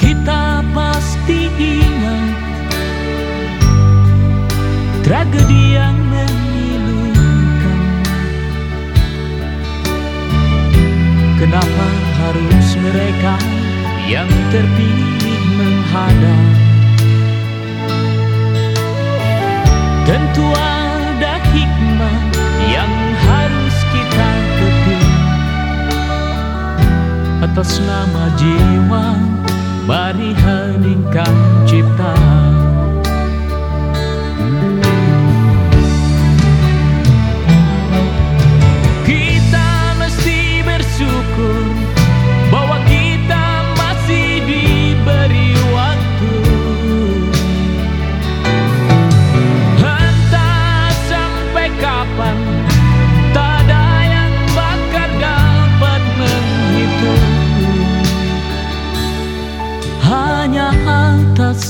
Kita pasti ingat Tragedi yang memilukan. Kenapa harus mereka yang terpilih menghadap Atas nama jiwa. Mari heningkan cipta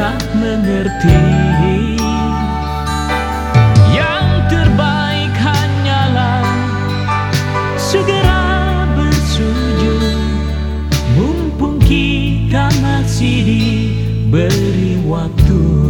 Tak mengerti. Yang terbaik hanyalah Segera bersujud. Mumpung kita masih diberi waktu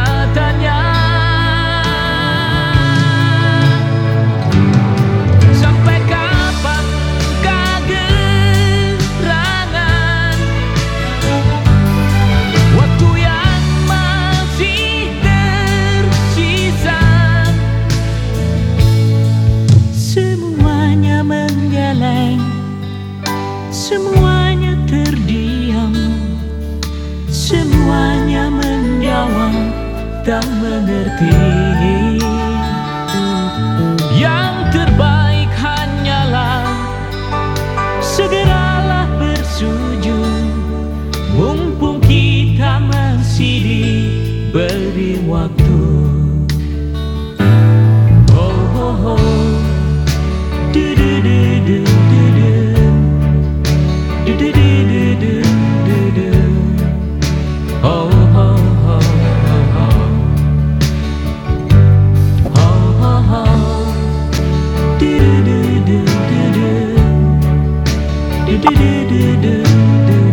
hanya menjawab tak mengerti Yang terbaik hanyalah segeralah bersujud Mumpung kita masih diberi waktu Oh, oh, oh. Do, do, do, do. Do do do do